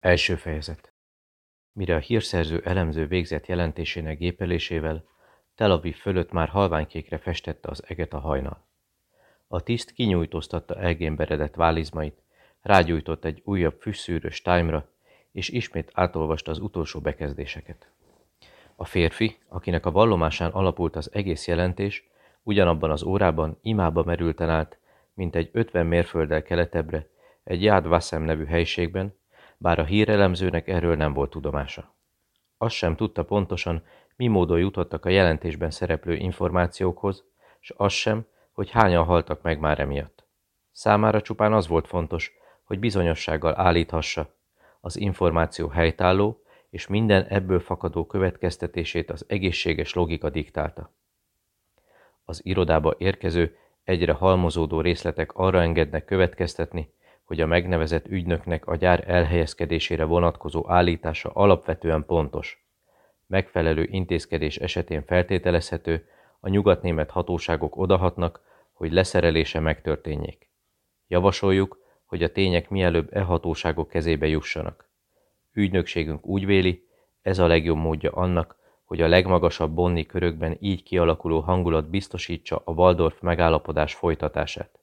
Első fejezet Mire a hírszerző elemző végzett jelentésének gépelésével, Tel Aviv fölött már halványkékre festette az eget a hajnal. A tiszt kinyújtóztatta elgémberedett válizmait, rágyújtott egy újabb füsszűrös tájmra, és ismét átolvasta az utolsó bekezdéseket. A férfi, akinek a vallomásán alapult az egész jelentés, ugyanabban az órában imába merülten állt, mint egy ötven mérfölddel keletebbre, egy Jád Vasszem nevű helységben, bár a hírelemzőnek erről nem volt tudomása. Azt sem tudta pontosan, mi módon jutottak a jelentésben szereplő információkhoz, s az sem, hogy hányan haltak meg már emiatt. Számára csupán az volt fontos, hogy bizonyossággal állíthassa, az információ helytálló, és minden ebből fakadó következtetését az egészséges logika diktálta. Az irodába érkező, egyre halmozódó részletek arra engednek következtetni, hogy a megnevezett ügynöknek a gyár elhelyezkedésére vonatkozó állítása alapvetően pontos. Megfelelő intézkedés esetén feltételezhető, a nyugatnémet hatóságok odahatnak, hogy leszerelése megtörténjék. Javasoljuk, hogy a tények mielőbb e hatóságok kezébe jussanak. Ügynökségünk úgy véli, ez a legjobb módja annak, hogy a legmagasabb bonni körökben így kialakuló hangulat biztosítsa a Waldorf megállapodás folytatását.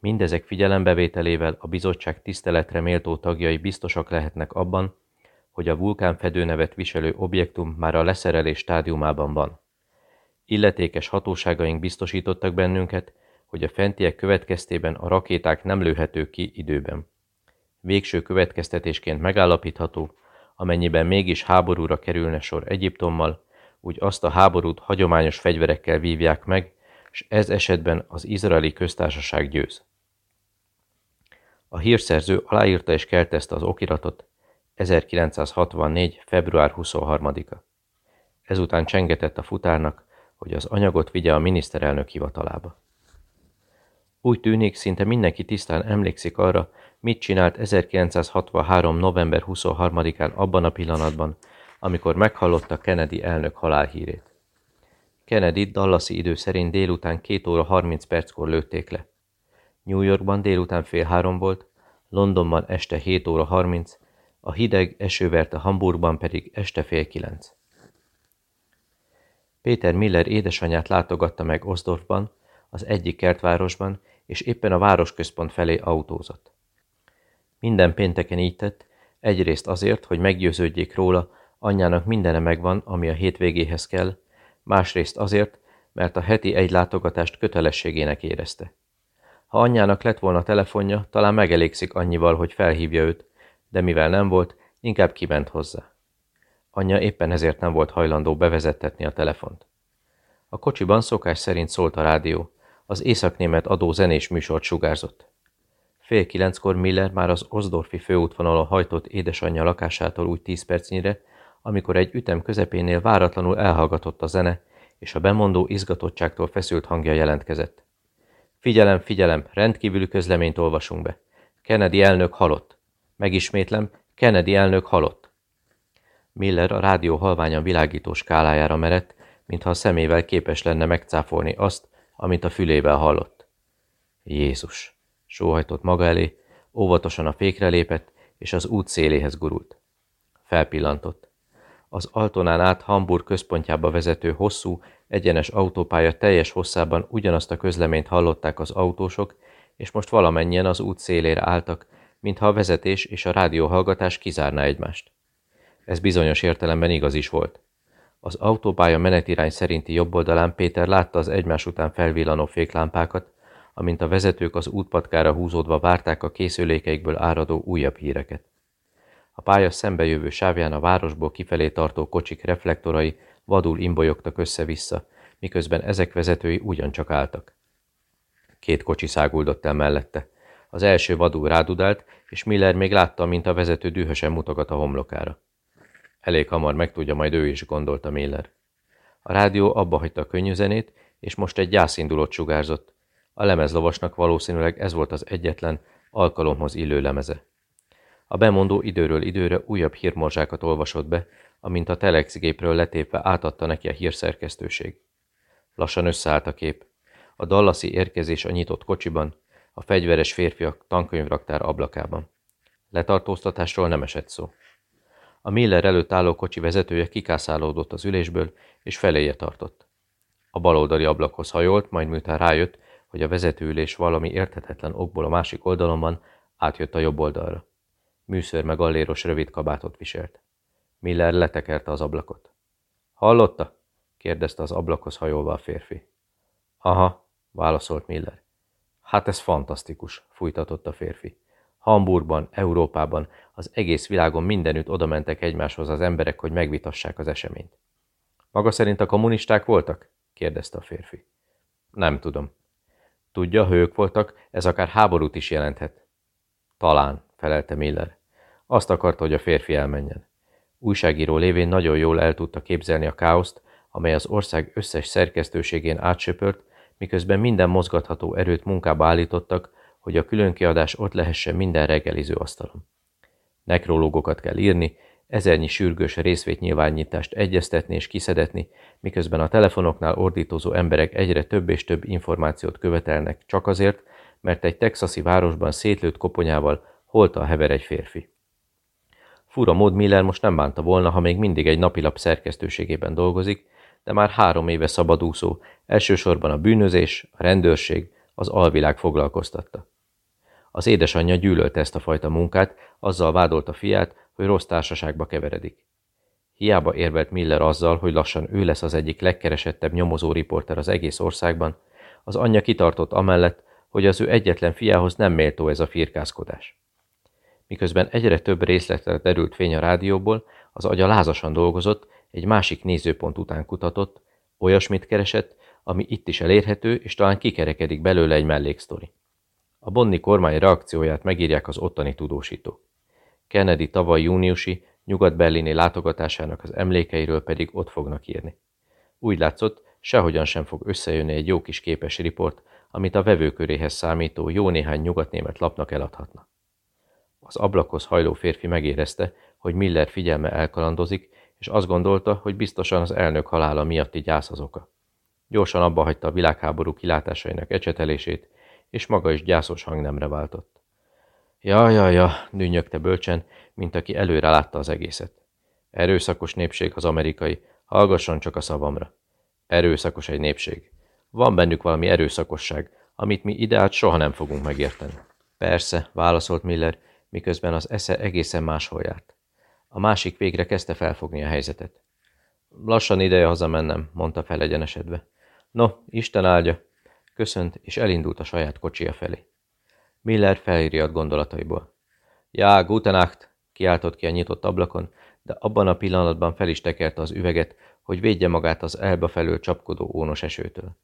Mindezek figyelembevételével a bizottság tiszteletre méltó tagjai biztosak lehetnek abban, hogy a vulkán fedőnevet viselő objektum már a leszerelés stádiumában van. Illetékes hatóságaink biztosítottak bennünket, hogy a fentiek következtében a rakéták nem lőhetők ki időben. Végső következtetésként megállapítható, amennyiben mégis háborúra kerülne sor Egyiptommal, úgy azt a háborút hagyományos fegyverekkel vívják meg, és ez esetben az izraeli köztársaság győz. A hírszerző aláírta és keltezte az okiratot 1964. február 23-a. Ezután csengetett a futárnak, hogy az anyagot vigye a miniszterelnök hivatalába. Úgy tűnik, szinte mindenki tisztán emlékszik arra, mit csinált 1963. november 23-án abban a pillanatban, amikor meghallotta Kennedy elnök halálhírét. Kennedy Dallasi idő szerint délután 2 óra 30 perckor lőtték le. New Yorkban délután fél három volt, Londonban este 7 óra 30, a hideg esőverte Hamburgban pedig este fél kilenc. Péter Miller édesanyját látogatta meg Osdorfban, az egyik kertvárosban, és éppen a városközpont felé autózott. Minden pénteken így tett, egyrészt azért, hogy meggyőződjék róla, anyjának mindene megvan, ami a hétvégéhez kell, másrészt azért, mert a heti egy látogatást kötelességének érezte. Ha anyjának lett volna telefonja, talán megelégszik annyival, hogy felhívja őt, de mivel nem volt, inkább kiment hozzá. Anyja éppen ezért nem volt hajlandó bevezettetni a telefont. A kocsiban szokás szerint szólt a rádió, az északnémet adó zenés műsort sugárzott. Fél kilenckor Miller már az Osdorfi főútvonalon hajtott édesanyja lakásától úgy tíz percnyire, amikor egy ütem közepénél váratlanul elhallgatott a zene, és a bemondó izgatottságtól feszült hangja jelentkezett. Figyelem, figyelem, rendkívüli közleményt olvasunk be. Kennedy elnök halott. Megismétlem, Kennedy elnök halott. Miller a rádió halványan világító skálájára merett, mintha a szemével képes lenne megcáfolni azt, amit a fülével hallott. Jézus! Sóhajtott maga elé, óvatosan a fékre lépett, és az út széléhez gurult. Felpillantott. Az Altonán át Hamburg központjába vezető hosszú, egyenes autópálya teljes hosszában ugyanazt a közleményt hallották az autósok, és most valamennyien az út szélére álltak, mintha a vezetés és a rádióhallgatás kizárná egymást. Ez bizonyos értelemben igaz is volt. Az autópálya menetirány szerinti jobb oldalán Péter látta az egymás után felvillanó féklámpákat, amint a vezetők az útpatkára húzódva várták a készülékeikből áradó újabb híreket. A pálya szembejövő sávján a városból kifelé tartó kocsik reflektorai vadul imbolyogtak össze-vissza, miközben ezek vezetői ugyancsak álltak. Két kocsi száguldott el mellette. Az első vadul rádudált, és Miller még látta, mint a vezető dühösen mutogat a homlokára. Elég hamar megtudja majd ő is, gondolta Miller. A rádió abba hagyta a könnyű és most egy gyászindulót sugárzott. A lemezlovasnak valószínűleg ez volt az egyetlen, alkalomhoz illő lemeze. A bemondó időről időre újabb hírmorzsákat olvasott be, amint a telexgépről letépve átadta neki a hírszerkesztőség. Lassan összeállt a kép. A dallasi érkezés a nyitott kocsiban, a fegyveres férfiak tankönyvraktár ablakában. Letartóztatásról nem esett szó. A Miller előtt álló kocsi vezetője kikászálódott az ülésből, és feléje tartott. A baloldali ablakhoz hajolt, majd miután rájött, hogy a vezetőülés valami érthetetlen okból a másik oldalon van, átjött a jobb oldalra. Műször meg alléros rövid kabátot viselt. Miller letekerte az ablakot. Hallotta? kérdezte az ablakhoz hajolva a férfi. Aha, válaszolt Miller. Hát ez fantasztikus, fújtatott a férfi. Hamburgban, Európában, az egész világon mindenütt odamentek egymáshoz az emberek, hogy megvitassák az eseményt. Maga szerint a kommunisták voltak? kérdezte a férfi. Nem tudom. Tudja, ha ők voltak, ez akár háborút is jelenthet. Talán, felelte Miller. Azt akarta, hogy a férfi elmenjen. Újságíró lévén nagyon jól el tudta képzelni a káoszt, amely az ország összes szerkesztőségén átsöpört, miközben minden mozgatható erőt munkába állítottak, hogy a különkiadás ott lehessen minden reggeliző asztalon. Nekrológokat kell írni, ezernyi sürgős részvétnyilvánnyítást egyeztetni és kiszedetni, miközben a telefonoknál ordítozó emberek egyre több és több információt követelnek csak azért, mert egy texasi városban szétlőtt koponyával holta hever egy férfi. Fura mód Miller most nem bánta volna, ha még mindig egy napilap szerkesztőségében dolgozik, de már három éve szabadúszó, elsősorban a bűnözés, a rendőrség, az alvilág foglalkoztatta. Az édesanyja gyűlölte ezt a fajta munkát, azzal vádolta fiát, hogy rossz társaságba keveredik. Hiába érvelt Miller azzal, hogy lassan ő lesz az egyik legkeresettebb nyomozó riporter az egész országban, az anyja kitartott amellett, hogy az ő egyetlen fiához nem méltó ez a firkászkodás. Miközben egyre több részletre derült fény a rádióból, az agya lázasan dolgozott, egy másik nézőpont után kutatott, olyasmit keresett, ami itt is elérhető, és talán kikerekedik belőle egy melléksztori. A Bonni kormány reakcióját megírják az ottani tudósítók. Kennedy tavaly júniusi nyugat-berlini látogatásának az emlékeiről pedig ott fognak írni. Úgy látszott, sehogyan sem fog összejönni egy jó kis képes riport, amit a vevőköréhez számító jó néhány nyugatnémet lapnak eladhatna. Az ablakhoz hajló férfi megérezte, hogy Miller figyelme elkalandozik, és azt gondolta, hogy biztosan az elnök halála miatti gyász az oka. Gyorsan abba hagyta a világháború kilátásainak ecsetelését, és maga is gyászos hangnemre váltott. Ja, ja, ja, dünnyögte bölcsen, mint aki előre látta az egészet. Erőszakos népség az amerikai, hallgasson csak a szavamra. Erőszakos egy népség. Van bennük valami erőszakosság, amit mi ideát soha nem fogunk megérteni. Persze, válaszolt Miller, miközben az esze egészen máshol járt. A másik végre kezdte felfogni a helyzetet. Lassan ideje hazamennem, mondta felegyenesedve. No, Isten áldja! Köszönt, és elindult a saját kocsia felé. Miller feliriadt gondolataiból. Já, guten Nacht! kiáltott ki a nyitott ablakon, de abban a pillanatban fel is tekerte az üveget, hogy védje magát az elba felől csapkodó ónos esőtől.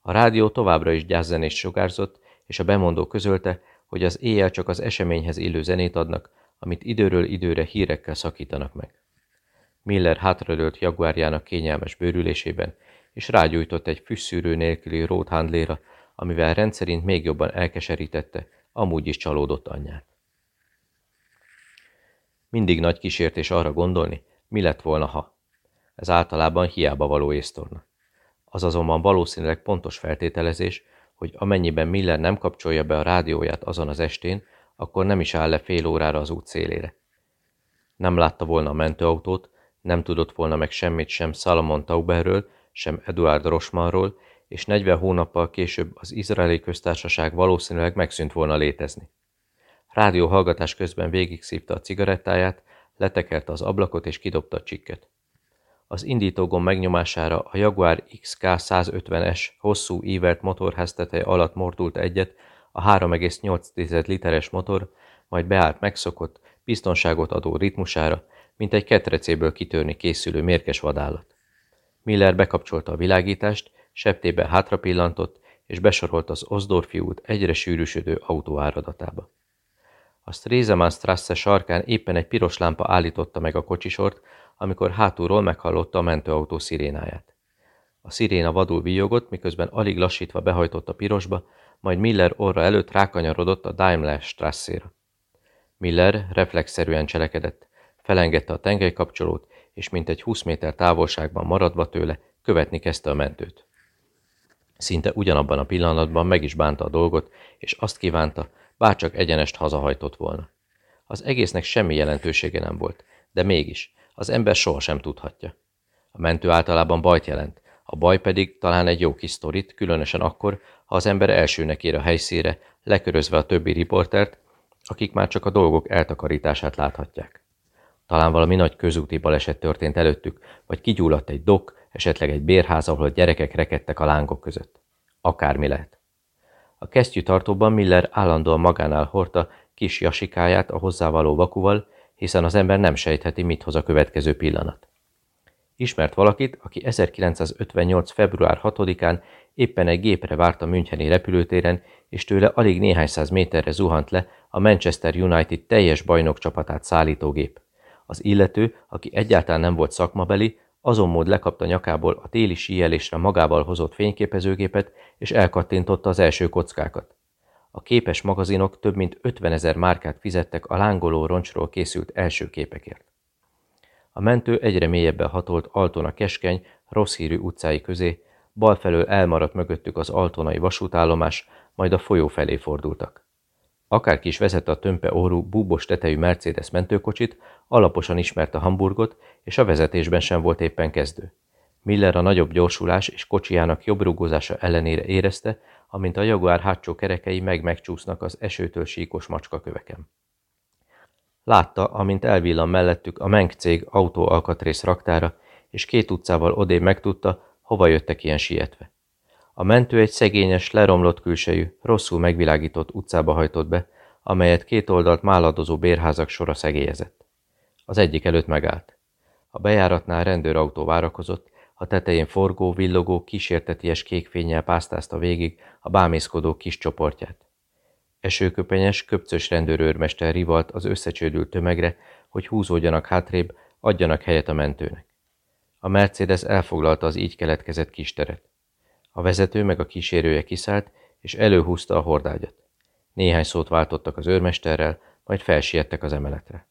A rádió továbbra is gyászzenést sugárzott, és a bemondó közölte, hogy az éjjel csak az eseményhez illő zenét adnak, amit időről időre hírekkel szakítanak meg. Miller hátralőtt jaguárjának kényelmes bőrülésében, és rágyújtott egy füsszűrő nélküli róthándléra, amivel rendszerint még jobban elkeserítette, amúgy is csalódott anyját. Mindig nagy kísértés arra gondolni, mi lett volna, ha. Ez általában hiába való észtorna. Az azonban valószínűleg pontos feltételezés, hogy amennyiben Miller nem kapcsolja be a rádióját azon az estén, akkor nem is áll le fél órára az út szélére. Nem látta volna a mentőautót, nem tudott volna meg semmit sem Salomon Tauberről, sem Eduard Rosmanról, és 40 hónappal később az izraeli köztársaság valószínűleg megszűnt volna létezni. Rádió hallgatás közben végig szívta a cigarettáját, letekerte az ablakot és kidobta a csikket. Az indítógom megnyomására a Jaguar XK 150S hosszú ívelt motorháztetej alatt mordult egyet, a 3,8 literes motor, majd beállt megszokott, biztonságot adó ritmusára, mint egy ketrecéből kitörni készülő mérges vadállat. Miller bekapcsolta a világítást, septébe hátra pillantott, és besorolt az Osdorfi út egyre sűrűsödő autóáradatába. A Stresemann Strasse sarkán éppen egy piros lámpa állította meg a kocsisort, amikor hátulról meghallotta a mentőautó szirénáját. A sziréna vadul villogott, miközben alig lassítva behajtott a pirosba, majd Miller orra előtt rákanyarodott a Daimler Strasszéra. Miller reflexzerűen cselekedett, felengedte a tengelykapcsolót, és mintegy 20 méter távolságban maradva tőle követni kezdte a mentőt. Szinte ugyanabban a pillanatban meg is bánta a dolgot, és azt kívánta, bárcsak egyenest hazahajtott volna. Az egésznek semmi jelentősége nem volt, de mégis, az ember sohasem tudhatja. A mentő általában bajt jelent, a baj pedig talán egy jó kis sztorit, különösen akkor, ha az ember elsőnek ér a helyszíre, lekörözve a többi riportert, akik már csak a dolgok eltakarítását láthatják. Talán valami nagy közúti baleset történt előttük, vagy kigyulladt egy dok, esetleg egy bérház, ahol a gyerekek rekedtek a lángok között. Akármi lehet. A kesztyűtartóban Miller állandóan magánál hordta kis jasikáját a hozzávaló vakuval, hiszen az ember nem sejtheti, mit hoz a következő pillanat. Ismert valakit, aki 1958. február 6-án éppen egy gépre várt a Müncheni repülőtéren, és tőle alig néhány száz méterre zuhant le a Manchester United teljes bajnok csapatát szállító gép. Az illető, aki egyáltalán nem volt szakmabeli, azon mód lekapta nyakából a téli síjelésre magával hozott fényképezőgépet, és elkattintotta az első kockákat. A képes magazinok több mint 50 ezer márkát fizettek a lángoló roncsról készült első képekért. A mentő egyre mélyebben hatolt Altona keskeny, rossz hírű utcái közé, bal felől elmaradt mögöttük az altonai vasútállomás, majd a folyó felé fordultak. Akárki is vezette a tömpe órú, búbos tetejű Mercedes mentőkocsit, alaposan ismerte Hamburgot, és a vezetésben sem volt éppen kezdő. Miller a nagyobb gyorsulás és kocsijának jobb rugózása ellenére érezte, amint a Jaguar hátsó kerekei meg-megcsúsznak az esőtől síkos macskaköveken. Látta, amint elvillan mellettük a Menk cég autóalkatrész raktára, és két utcával odébb megtudta, hova jöttek ilyen sietve. A mentő egy szegényes, leromlott külsejű, rosszul megvilágított utcába hajtott be, amelyet két oldalt máladozó bérházak sora szegélyezett. Az egyik előtt megállt. A bejáratnál rendőrautó várakozott, a tetején forgó, villogó, kísérteties kékfénnyel pásztázta végig a bámészkodó kis csoportját. Esőköpenyes, köpcös rendőrőrmester rivalt az összecsődült tömegre, hogy húzódjanak hátrébb, adjanak helyet a mentőnek. A Mercedes elfoglalta az így keletkezett kis teret. A vezető meg a kísérője kiszállt, és előhúzta a hordágyat. Néhány szót váltottak az őrmesterrel, majd felsiettek az emeletre.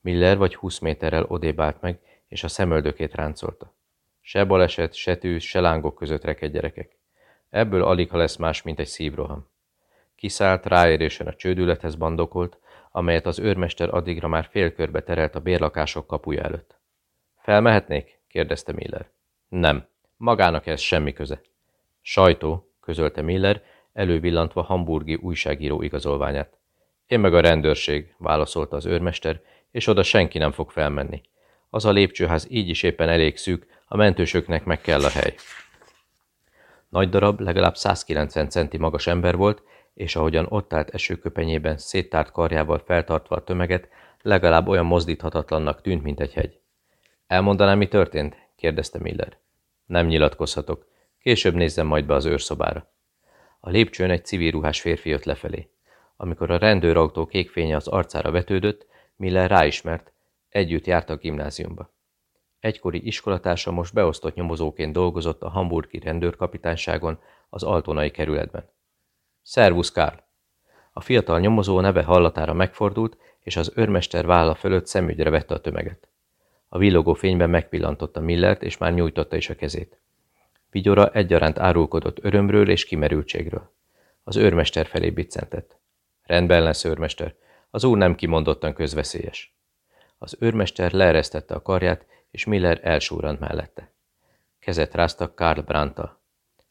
Miller vagy húsz méterrel odébb állt meg, és a szemöldökét ráncolta. Se baleset, se tűz, se lángok között reked gyerekek. Ebből alig ha lesz más, mint egy szívroham. Kiszállt, ráérésen a csődülethez bandokolt, amelyet az őrmester addigra már félkörbe terelt a bérlakások kapuja előtt. Felmehetnék? kérdezte Miller. Nem. Magának ez semmi köze. Sajtó, közölte Miller, elővillantva hamburgi újságíró igazolványát. Én meg a rendőrség, válaszolta az őrmester, és oda senki nem fog felmenni. Az a lépcsőház így is éppen elég szűk, a mentősöknek meg kell a hely. Nagy darab, legalább 190 centi magas ember volt, és ahogyan ott állt esőköpenyében széttárt karjával feltartva a tömeget, legalább olyan mozdíthatatlannak tűnt, mint egy hegy. Elmondanám, mi történt? kérdezte Miller. Nem nyilatkozhatok. Később nézzem majd be az őrszobára. A lépcsőn egy civil ruhás férfi jött lefelé. Amikor a rendőrautó kékfénye az arcára vetődött, Miller ráismert, együtt járt a gimnáziumba. Egykori iskolatársa most beosztott nyomozóként dolgozott a hamburgi rendőrkapitányságon az Altonai kerületben. Szervusz, Karl! A fiatal nyomozó neve hallatára megfordult, és az őrmester válla fölött szemügyre vette a tömeget. A villogó fényben megpillantotta Millert, és már nyújtotta is a kezét. Vigyora egyaránt árulkodott örömről és kimerültségről. Az őrmester felé biccentett. Rendben lesz, őrmester. Az úr nem kimondottan közveszélyes. Az őrmester leeresztette a karját, és Miller elsúrant mellette. Kezet ráztak Karl Brandtal.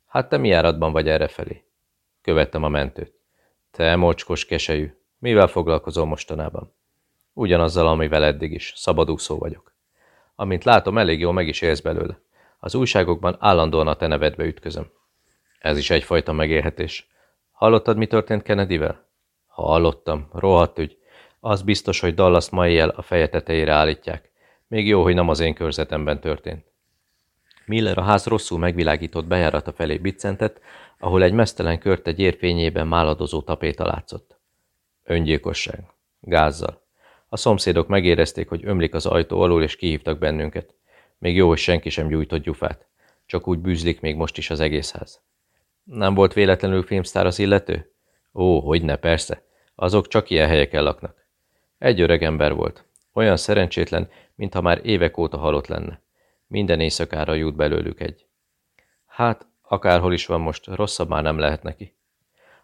Hát te mi járatban vagy errefelé? Követtem a mentőt. Te mocskos kesejű, mivel foglalkozol mostanában? Ugyanazzal, amivel eddig is, szabadúszó vagyok. Amint látom, elég jól meg is élsz belőle. Az újságokban állandóan a te nevedbe ütközöm. Ez is egyfajta megélhetés. Hallottad, mi történt Kennedyvel? Hallottam, rohadt ügy. Az biztos, hogy Dallas ma éjjel a feje tetejére állítják. Még jó, hogy nem az én körzetemben történt. Miller a ház rosszul megvilágított bejárata felé biccentett, ahol egy mesztelen körte gyérfényében máladozó tapéta látszott. Öngyilkosság. Gázzal. A szomszédok megérezték, hogy ömlik az ajtó alul, és kihívtak bennünket. Még jó, hogy senki sem gyújtott gyufát. Csak úgy bűzlik még most is az egész ház. Nem volt véletlenül filmsztár az illető? Ó, hogy ne, persze. Azok csak ilyen helyeken laknak. Egy öreg ember volt. Olyan szerencsétlen, mintha már évek óta halott lenne. Minden éjszakára jut belőlük egy. Hát, akárhol is van most, rosszabb már nem lehet neki.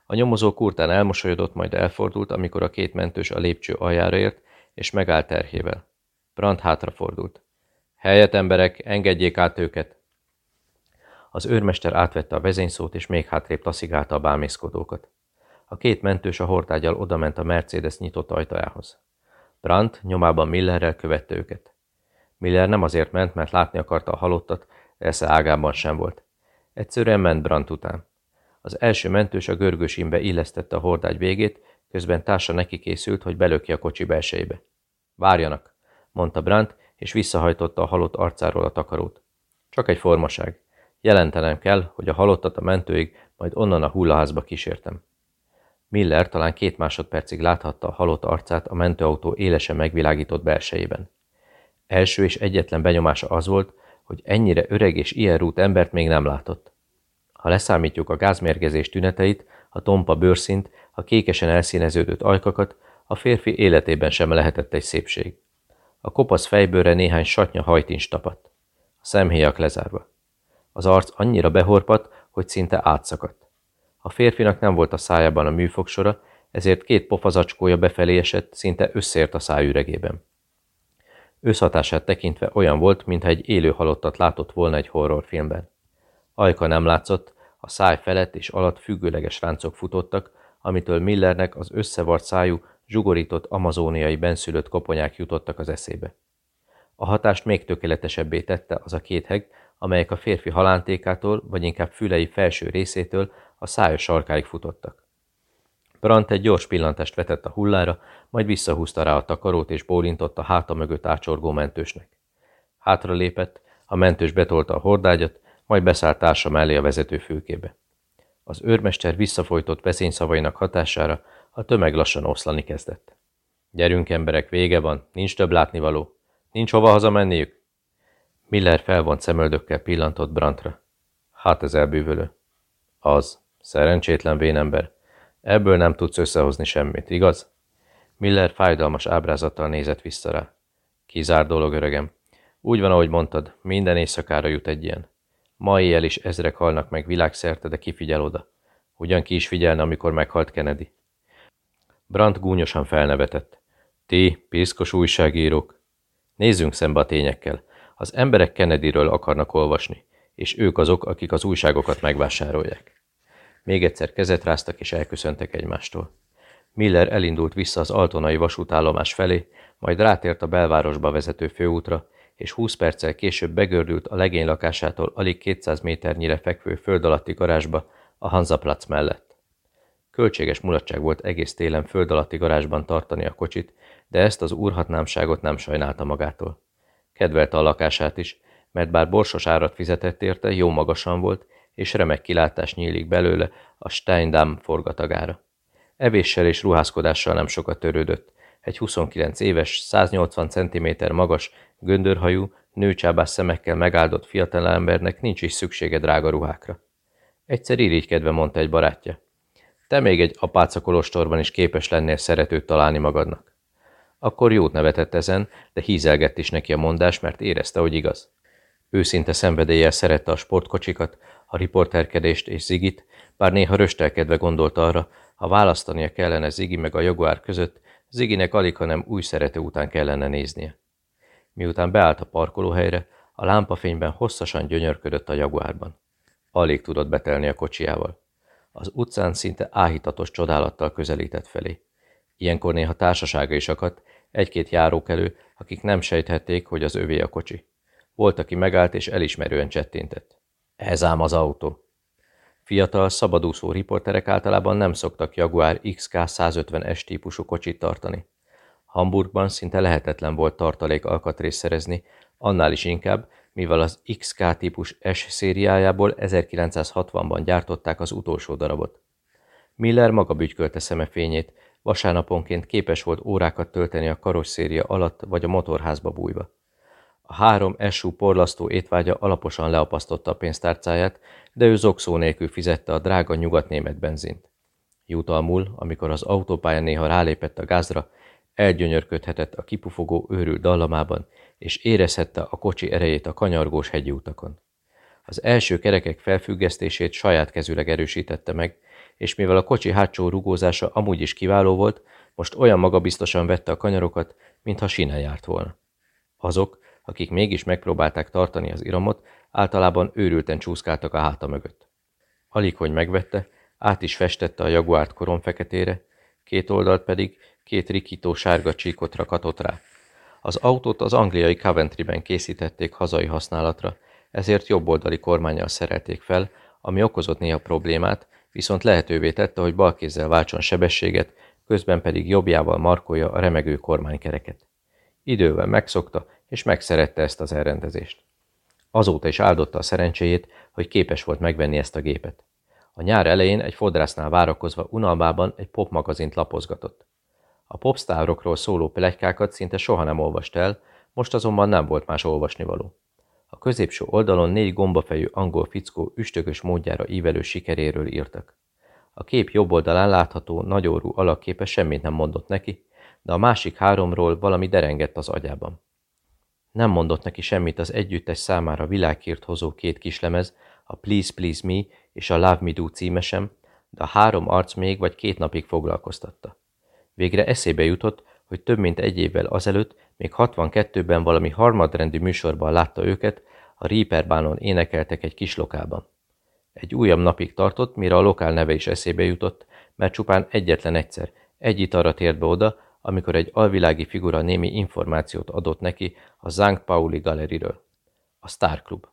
A nyomozó kurtán elmosolyodott, majd elfordult, amikor a két mentős a lépcső aljára ért, és megállt terhével. Brandt hátrafordult. Helyet, emberek, engedjék át őket! Az őrmester átvette a vezényszót, és még hátrébb taszigálta a bámészkodókat. A két mentős a hortágyal odament a Mercedes nyitott ajtajához. Brandt nyomában Millerrel követte őket. Miller nem azért ment, mert látni akarta a halottat, de esze ágában sem volt. Egyszerűen ment Brandt után. Az első mentős a görgősimbe illesztette a hordágy végét, közben társa neki készült, hogy belöki a kocsi belsejébe. Várjanak, mondta Brandt, és visszahajtotta a halott arcáról a takarót. Csak egy formaság. Jelentenem kell, hogy a halottat a mentőig, majd onnan a hullaházba kísértem. Miller talán két másodpercig láthatta a halott arcát a mentőautó élesen megvilágított belsejében. Első és egyetlen benyomása az volt, hogy ennyire öreg és ilyen rút embert még nem látott. Ha leszámítjuk a gázmérgezés tüneteit, a tompa bőrszint, a kékesen elszíneződött ajkakat, a férfi életében sem lehetett egy szépség. A kopasz fejbőre néhány satnya hajtincs tapadt. A szemhéjak lezárva. Az arc annyira behorpat, hogy szinte átszakadt. A férfinak nem volt a szájában a műfogsora, ezért két pofazacskója befelé esett, szinte összért a szájüregében. Összhatását tekintve olyan volt, mintha egy élő halottat látott volna egy horrorfilmben. Ajka nem látszott, a száj felett és alatt függőleges ráncok futottak, amitől Millernek az összevart szájú, zsugorított amazóniai benszülött koponyák jutottak az eszébe. A hatást még tökéletesebbé tette az a két heg, amelyek a férfi halántékától, vagy inkább fülei felső részétől a szájos sarkáig futottak. Brandt egy gyors pillantást vetett a hullára, majd visszahúzta rá a takarót és bólintott a háta mögött ácsorgó mentősnek. Hátra lépett, a mentős betolta a hordágyat, majd beszállt társa mellé a vezető fülkébe. Az őrmester visszafolytott veszényszavainak hatására a tömeg lassan oszlani kezdett. Gyerünk, emberek, vége van, nincs több látnivaló. Nincs hova hazamenniük? Miller felvont szemöldökkel pillantott Brantra. Hát ez elbűvölő. Az. Szerencsétlen vénember. Ebből nem tudsz összehozni semmit, igaz? Miller fájdalmas ábrázattal nézett vissza rá. Kizár dolog, öregem. Úgy van, ahogy mondtad, minden éjszakára jut egy ilyen. Ma éjjel is ezrek halnak meg világszerte, de kifigyel oda. Ugyan ki is figyelne, amikor meghalt Kennedy. Brandt gúnyosan felnevetett. Ti, piszkos újságírók. Nézzünk szembe a tényekkel. Az emberek Kennedyről akarnak olvasni, és ők azok, akik az újságokat megvásárolják. Még egyszer kezet ráztak és elköszöntek egymástól. Miller elindult vissza az Altonai vasútállomás felé, majd rátért a belvárosba vezető főútra, és 20 perccel később begördült a legény lakásától alig 200 méternyire fekvő föld alatti garázsba a Hanzaplatz mellett. Költséges mulatság volt egész télen föld alatti garázsban tartani a kocsit, de ezt az úrhatnámságot nem sajnálta magától. Kedvelte a lakását is, mert bár borsos árat fizetett érte, jó magasan volt, és remek kilátás nyílik belőle a Steindamm forgatagára. Evéssel és ruházkodással nem sokat törődött. Egy 29 éves, 180 cm magas, göndörhajú, nőcsábás szemekkel megáldott fiatalembernek nincs is szüksége drága ruhákra. Egyszer irigykedve mondta egy barátja. Te még egy apáca kolostorban is képes lennél szeretőt találni magadnak. Akkor jót nevetett ezen, de hízelgett is neki a mondás, mert érezte, hogy igaz. Őszinte szenvedéllyel szerette a sportkocsikat, a riporterkedést és Zigit, bár néha röstelkedve gondolt arra, ha választania kellene Zigi meg a Jaguar között, Ziginek alig, hanem új szerető után kellene néznie. Miután beállt a parkolóhelyre, a lámpafényben hosszasan gyönyörködött a Jaguárban. Alig tudott betelni a kocsiával. Az utcán szinte áhítatos csodálattal közelített felé. Ilyenkor néha társasága is akadt, egy-két járókelő, akik nem sejthették, hogy az övé a kocsi. Volt, aki megállt és elismerően csettintett. Ez ám az autó. Fiatal, szabadúszó riporterek általában nem szoktak Jaguar XK 150 S típusú kocsit tartani. Hamburgban szinte lehetetlen volt tartalék alkatrészt szerezni, annál is inkább, mivel az XK típus S szériájából 1960-ban gyártották az utolsó darabot. Miller maga bütykölte szemefényét, vasárnaponként képes volt órákat tölteni a karosszéria alatt vagy a motorházba bújva. A három SU porlasztó étvágya alaposan leapasztotta a pénztárcáját, de ő zokszó nélkül fizette a drága nyugatnémet benzint. Jutalmul, amikor az autópálya néha rálépett a gázra, elgyönyörködhetett a kipufogó őrült dallamában, és érezhette a kocsi erejét a kanyargós hegyi utakon. Az első kerekek felfüggesztését saját kezüleg erősítette meg, és mivel a kocsi hátsó rugózása amúgy is kiváló volt, most olyan magabiztosan vette a kanyarokat, mintha sinen járt volna. Azok, akik mégis megpróbálták tartani az iramot, általában őrülten csúszkáltak a háta mögött. Alig, hogy megvette, át is festette a jaguárt koromfeketére, két oldalt pedig két rikító sárga csíkot rakatott rá. Az autót az angliai Coventryben készítették hazai használatra, ezért jobboldali kormányjal szerelték fel, ami okozott néha problémát, viszont lehetővé tette, hogy balkézzel váltson sebességet, közben pedig jobbjával markolja a remegő kormánykereket. Idővel megszokta, és megszerette ezt az elrendezést. Azóta is áldotta a szerencséjét, hogy képes volt megvenni ezt a gépet. A nyár elején egy fodrásznál várakozva unalmában egy popmagazint lapozgatott. A popstárokról szóló plegykákat szinte soha nem olvast el, most azonban nem volt más olvasnivaló. A középső oldalon négy gombafejű angol fickó üstökös módjára ívelő sikeréről írtak. A kép jobb oldalán látható nagyórú alakképe semmit nem mondott neki, de a másik háromról valami derengett az agyában. Nem mondott neki semmit az együttes számára világkírt hozó két kislemez, a Please Please Me és a Love Me Do címesem, de a három arc még vagy két napig foglalkoztatta. Végre eszébe jutott, hogy több mint egy évvel azelőtt, még 62-ben valami harmadrendű műsorban látta őket, a Reaperbánon énekeltek egy kis lokálban. Egy újabb napig tartott, mire a lokál neve is eszébe jutott, mert csupán egyetlen egyszer, egy italra tért be oda, amikor egy alvilági figura némi információt adott neki a Zank Pauli galeriről. A Star Club.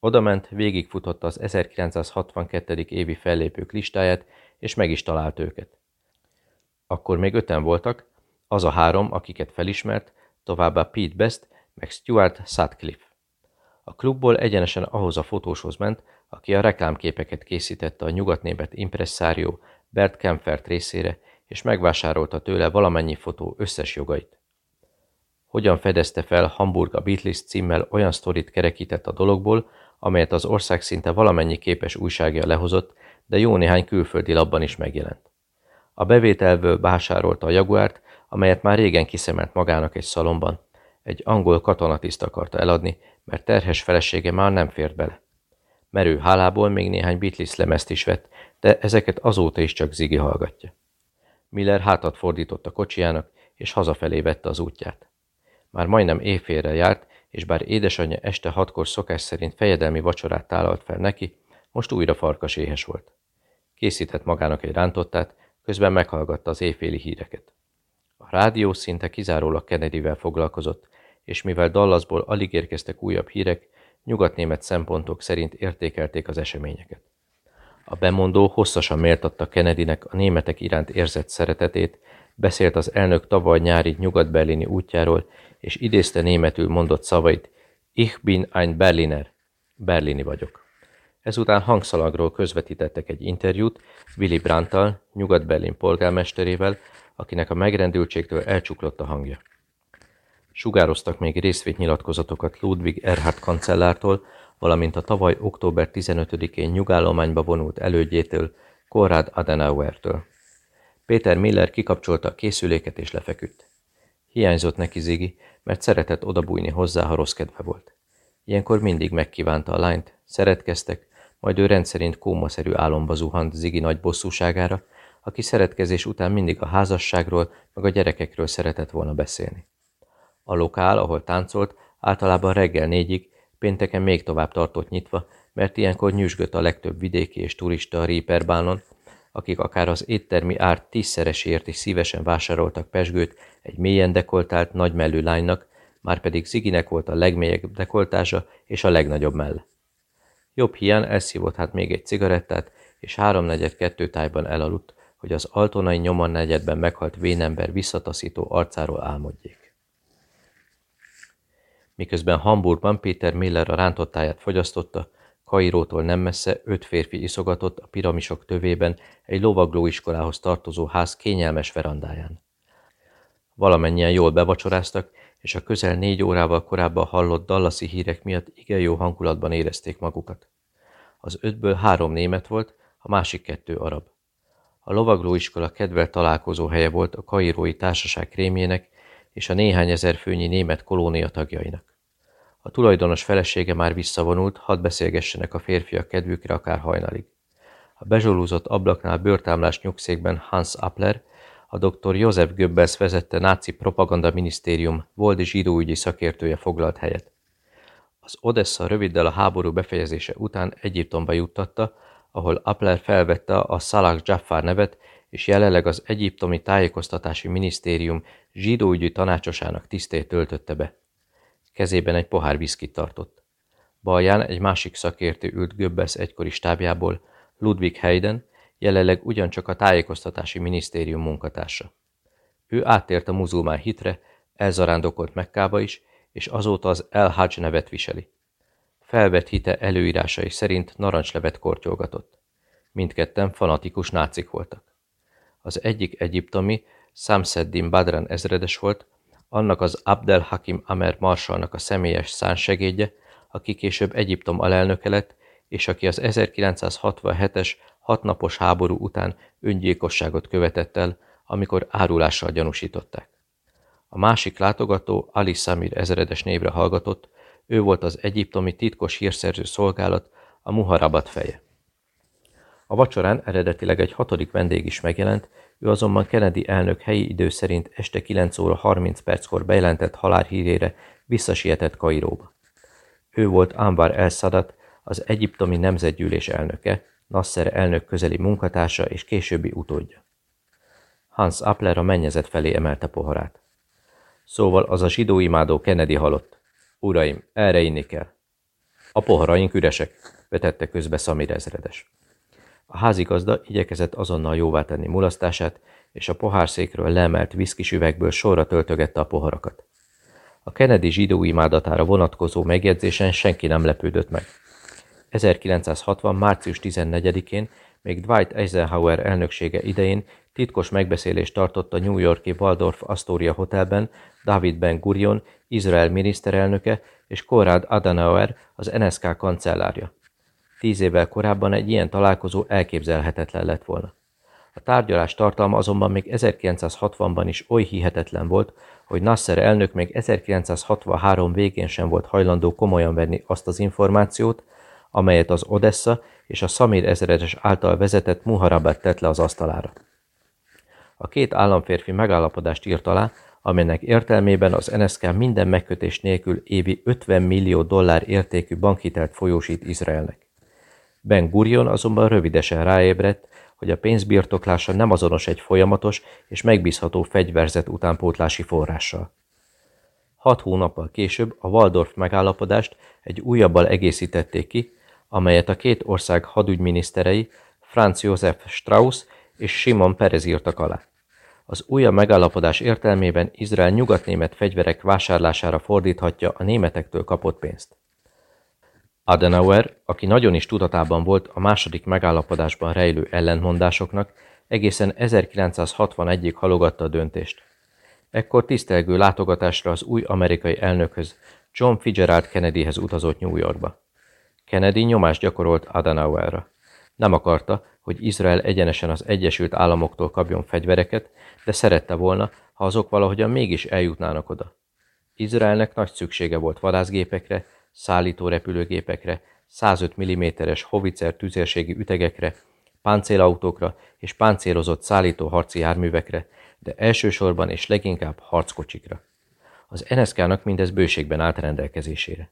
Oda ment, végigfutotta az 1962. évi fellépők listáját, és meg is talált őket. Akkor még öten voltak, az a három, akiket felismert, továbbá Pete Best, meg Stuart Sutcliffe. A klubból egyenesen ahhoz a fotóshoz ment, aki a reklámképeket készítette a nyugatnébet impresszárió Bert Kempfert részére, és megvásárolta tőle valamennyi fotó összes jogait. Hogyan fedezte fel Hamburg a Beatles címmel olyan sztorit kerekített a dologból, amelyet az ország szinte valamennyi képes újságja lehozott, de jó néhány külföldi labban is megjelent. A bevételből vásárolta a Jaguárt, amelyet már régen kiszemelt magának egy szalomban. Egy angol katonatiszt akarta eladni, mert terhes felesége már nem fért bele. Merő hálából még néhány Beatles lemezt is vett, de ezeket azóta is csak Zigi hallgatja. Miller hátat fordított a kocsijának, és hazafelé vette az útját. Már majdnem éjfélre járt, és bár édesanyja este hatkor szokás szerint fejedelmi vacsorát tálalt fel neki, most újra farkas éhes volt. Készített magának egy rántottát, közben meghallgatta az éjféli híreket. A rádió szinte kizárólag Kennedyvel foglalkozott, és mivel Dallasból alig érkeztek újabb hírek, nyugatnémet szempontok szerint értékelték az eseményeket. A bemondó hosszasan méltatta Kennedynek a németek iránt érzett szeretetét, beszélt az elnök tavaly nyári nyugat-berlini útjáról, és idézte németül mondott szavait, Ich bin ein Berliner, berlini vagyok. Ezután hangszalagról közvetítettek egy interjút Willy Brandtal, Nyugat-Berlin polgármesterével, akinek a megrendültségtől elcsuklott a hangja. Sugároztak még részvétnyilatkozatokat Ludwig Erhard kancellártól, valamint a tavaly október 15-én nyugállományba vonult elődjétől, Konrad Adenauertől. Péter Miller kikapcsolta a készüléket és lefeküdt. Hiányzott neki Zigi, mert szeretett odabújni hozzá, ha rossz kedve volt. Ilyenkor mindig megkívánta a lányt, szeretkeztek, majd ő rendszerint kómaszerű álomba zuhant Zigi nagy bosszúságára, aki szeretkezés után mindig a házasságról, meg a gyerekekről szeretett volna beszélni. A lokál, ahol táncolt, általában reggel négyig, pénteken még tovább tartott nyitva, mert ilyenkor nyüzsgött a legtöbb vidéki és turista a Reaperbánon, akik akár az éttermi árt tízszeresért is szívesen vásároltak pesgőt egy mélyen dekoltált, nagymellű lánynak, már pedig Ziginek volt a legmélyebb dekoltása és a legnagyobb melle. Jobb hián elszívott hát még egy cigarettát, és háromnegyed kettő tájban elaludt, hogy az altonai nyoman negyedben meghalt vénember visszataszító arcáról álmodjék. Miközben Hamburgban Péter Miller a rántottáját fogyasztotta, Kairótól nem messze öt férfi iszogatott a piramisok tövében egy lovaglóiskolához tartozó ház kényelmes verandáján. Valamennyien jól bevacsoráztak, és a közel négy órával korábban hallott dallasi hírek miatt igen jó hangulatban érezték magukat. Az ötből három német volt, a másik kettő arab. A lovaglóiskola kedvelt találkozó helye volt a kairói társaság krémjének és a néhány ezer főnyi német kolónia tagjainak. A tulajdonos felesége már visszavonult, hadd beszélgessenek a férfiak kedvükre akár hajnalig. a bezsolúzott ablaknál bőrtámlás nyugszékben Hans Appler, a dr. Josef Goebbels vezette náci propaganda minisztérium volt zsidóügyi szakértője foglalt helyet. Az Odessa röviddel a háború befejezése után Egyiptomba juttatta, ahol Appler felvette a Salah Jaffar nevet, és jelenleg az Egyiptomi Tájékoztatási Minisztérium zsidóügyi tanácsosának tisztét töltötte be. Kezében egy pohár viszkit tartott. Balján egy másik szakértő ült Göbbels egykori stábjából, Ludwig Hayden, jelenleg ugyancsak a tájékoztatási minisztérium munkatársa. Ő áttért a muzulmán hitre, elzarándokolt Mekkába is, és azóta az El Hajj nevet viseli. Felvett hite előírásai szerint narancslevet kortyolgatott. Mindketten fanatikus nácik voltak. Az egyik egyiptomi, Samseddin Badran ezredes volt, annak az Abdel Hakim Amer marsalnak a személyes szánsegédje, aki később Egyiptom alelnöke lett, és aki az 1967-es hatnapos háború után öngyilkosságot követett el, amikor árulással gyanúsították. A másik látogató Ali Samir ezredes névre hallgatott, ő volt az egyiptomi titkos hírszerző szolgálat, a Muharabat feje. A vacsorán eredetileg egy hatodik vendég is megjelent, ő azonban Kennedy elnök helyi idő szerint este 9 óra 30 perckor bejelentett halálhírére visszasietett Kairóba. Ő volt Anwar el-Sadat, az egyiptomi nemzetgyűlés elnöke, Nasser elnök közeli munkatársa és későbbi utódja. Hans Appler a mennyezet felé emelte poharát. Szóval az a zsidó imádó Kennedy halott. Uraim, erre inni kell. A poharaink üresek, vetette közbe Samir ezredes. A házigazda igyekezett azonnal jóvá tenni mulasztását, és a pohárszékről leemelt viszkis üvegből sorra töltögette a poharakat. A Kennedy zsidó imádatára vonatkozó megjegyzésen senki nem lepődött meg. 1960. március 14-én, még Dwight Eisenhower elnöksége idején titkos megbeszélést tartott a New Yorki Waldorf Astoria Hotelben David Ben Gurion, Izrael miniszterelnöke és Konrad Adenauer, az NSK kancellárja. Tíz évvel korábban egy ilyen találkozó elképzelhetetlen lett volna. A tárgyalás tartalma azonban még 1960-ban is oly hihetetlen volt, hogy Nasser elnök még 1963 végén sem volt hajlandó komolyan venni azt az információt, amelyet az Odessa és a Samir ezredes által vezetett Muharabat tett le az asztalára. A két államférfi megállapodást írt alá, amelynek értelmében az NSK minden megkötés nélkül évi 50 millió dollár értékű bankhitelt folyósít Izraelnek. Ben Gurion azonban rövidesen ráébredt, hogy a pénzbirtoklása nem azonos egy folyamatos és megbízható fegyverzet utánpótlási forrással. Hat hónappal később a Waldorf megállapodást egy újabbal egészítették ki, amelyet a két ország hadügyminiszterei Franz Josef Strauss és Simon Perez írtak alá. Az újabb megállapodás értelmében Izrael nyugatnémet fegyverek vásárlására fordíthatja a németektől kapott pénzt. Adenauer, aki nagyon is tudatában volt a második megállapodásban rejlő ellentmondásoknak, egészen 1961-ig halogatta a döntést. Ekkor tisztelgő látogatásra az új amerikai elnökhöz, John Fitzgerald Kennedyhez utazott New Yorkba. Kennedy nyomást gyakorolt Adenauerra. Nem akarta, hogy Izrael egyenesen az Egyesült Államoktól kapjon fegyvereket, de szerette volna, ha azok valahogyan mégis eljutnának oda. Izraelnek nagy szüksége volt vadászgépekre, szállító repülőgépekre, 105 mm-es hovicer tüzérségi ütegekre, páncélautókra és páncélozott szállító harci járművekre, de elsősorban és leginkább harckocsikra. Az NSK-nak mindez bőségben állt rendelkezésére.